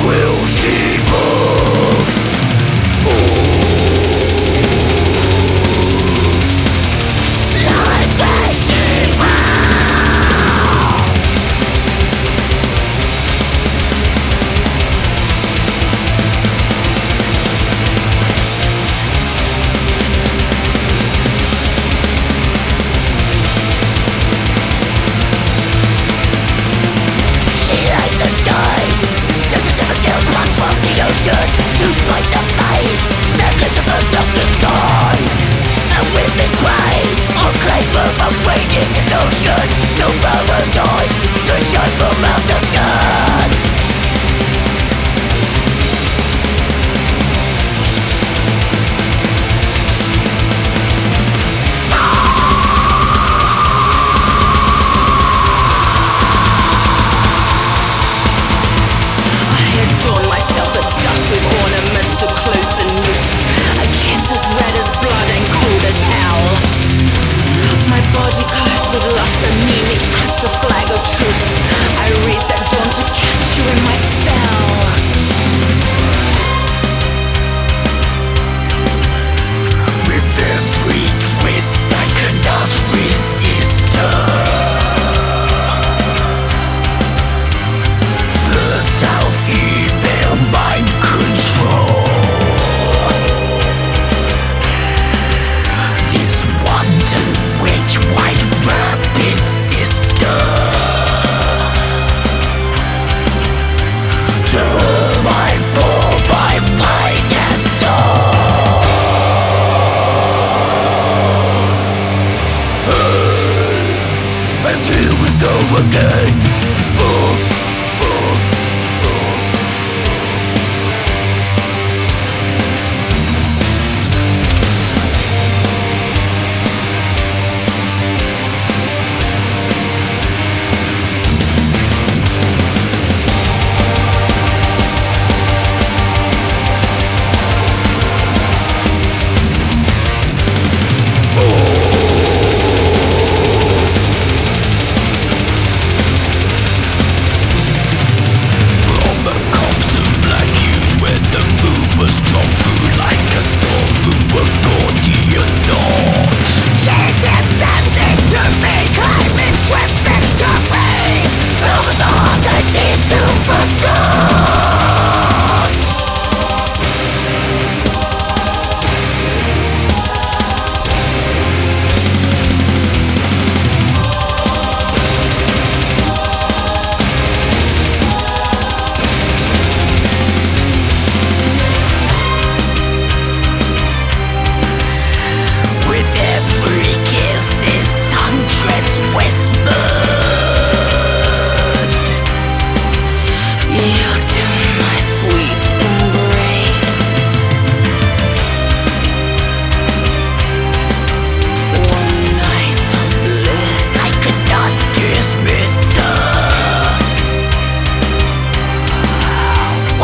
will see. motion To spite the face That Lucifer's not the sun And with this praise I'll claim of a raging notion To roll dawn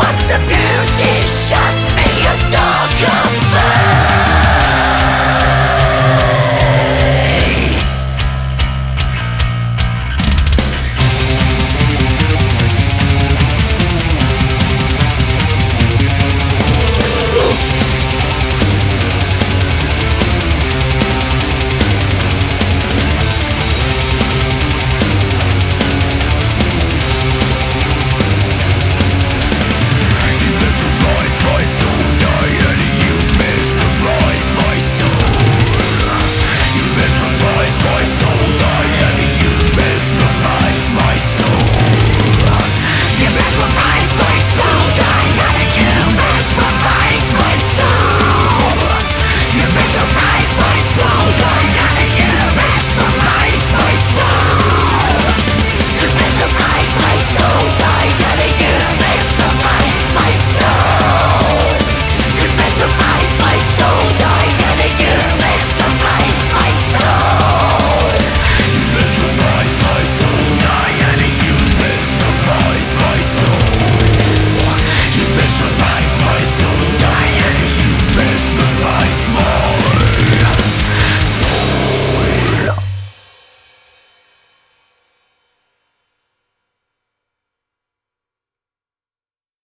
Such a beauty shot